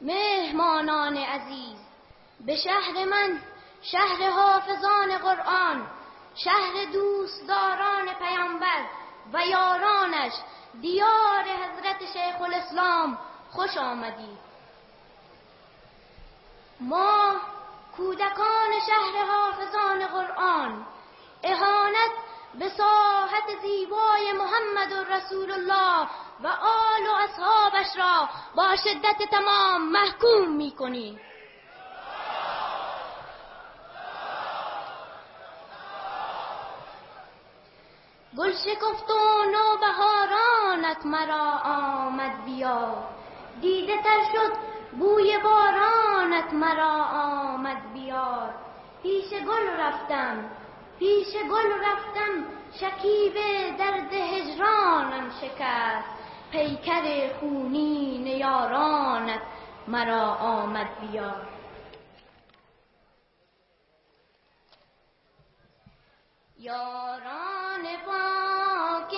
مهمانان عزیز به شهر من شهر حافظان قرآن شهر دوستداران پیامبر و یارانش دیار حضرت شیخ الاسلام خوش آمدید ما کودکان شهر حافظان قرآن اهانت به ساحت زیبای محمد رسول الله و آل و اصحابش را با شدت تمام محکوم می گل شکفت و نوبهارانت مرا آمد بیا. دیده تر شد بوی بارانت مرا آمد بیار پیش گل رفتم پیش گل رفتم شکیب درد هجرانم شکست. پیکر خونین یارانت مرا آمد بیار یاران پاک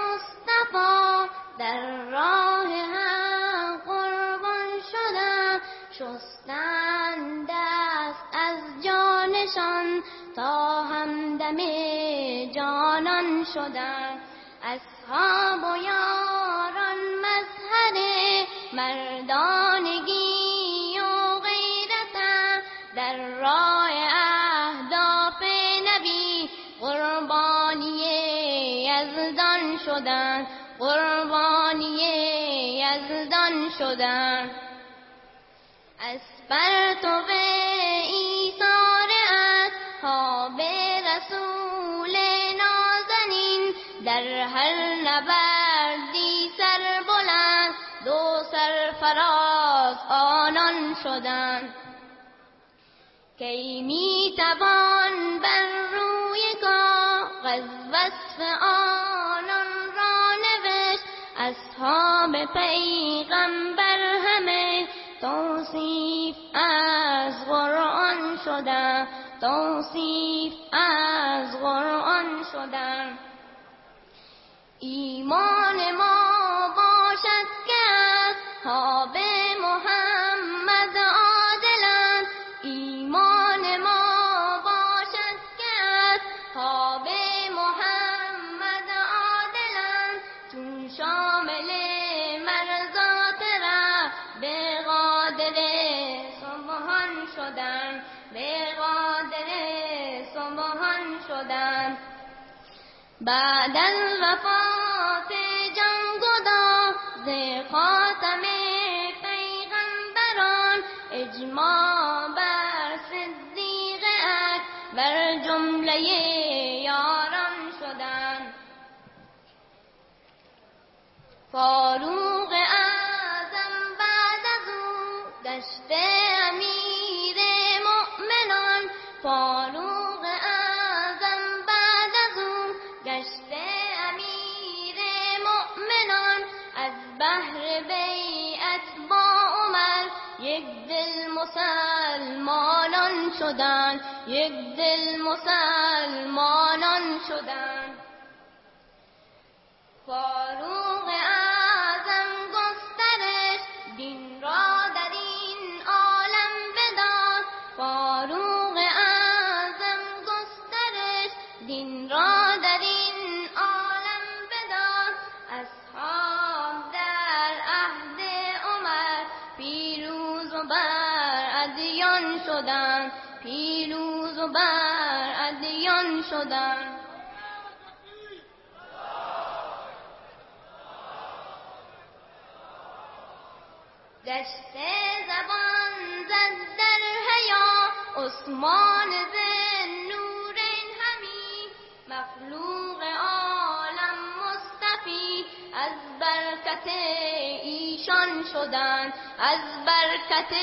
مصطفی در راه هم قربان شدن. شستن دست از جانشان تا همدم جانان شدن. اصحاب و یاران مظهر مردانگی شدن قربانی یزدان شدن. از پرتو ایثار اصحاب رسول نازنین در هر نبردی سر بلند دو سر فراز آنان شدند کی می توان بر روی کاغذ وصف آنان اصحاب پیغمبر همه توصیف از قرآن شدن توصیف از سبحان شدن بعد از وفات جان گداز خاتم پیغمبران اجماع بر صدیق اکبر جمله یاران شدند. فاروق اعظم بعد از او گشت دل مسلمانان شدند یک دل مسلمانان شدند فاروق اعظم گسترش دین را در این عالم بداد فاروق اعظم گسترش دین را شدند پیروز و بر ادیان شدند گشت زبان زد در حیا عثمان زن نورین همی. مخلوق عالم مصطفی از برکت ایشان شدند از برکت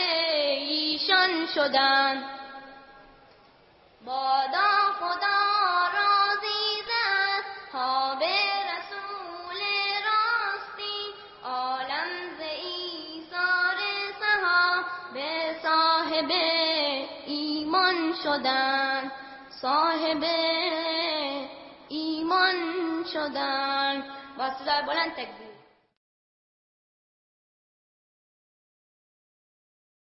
ایشان شدند بادا خدا راضی ز اصحاب رسول راستی. عالم ز ایثار صحابه صاحب ایمان شدند صاحب ایمان شدند با صدای بلند تکبیر.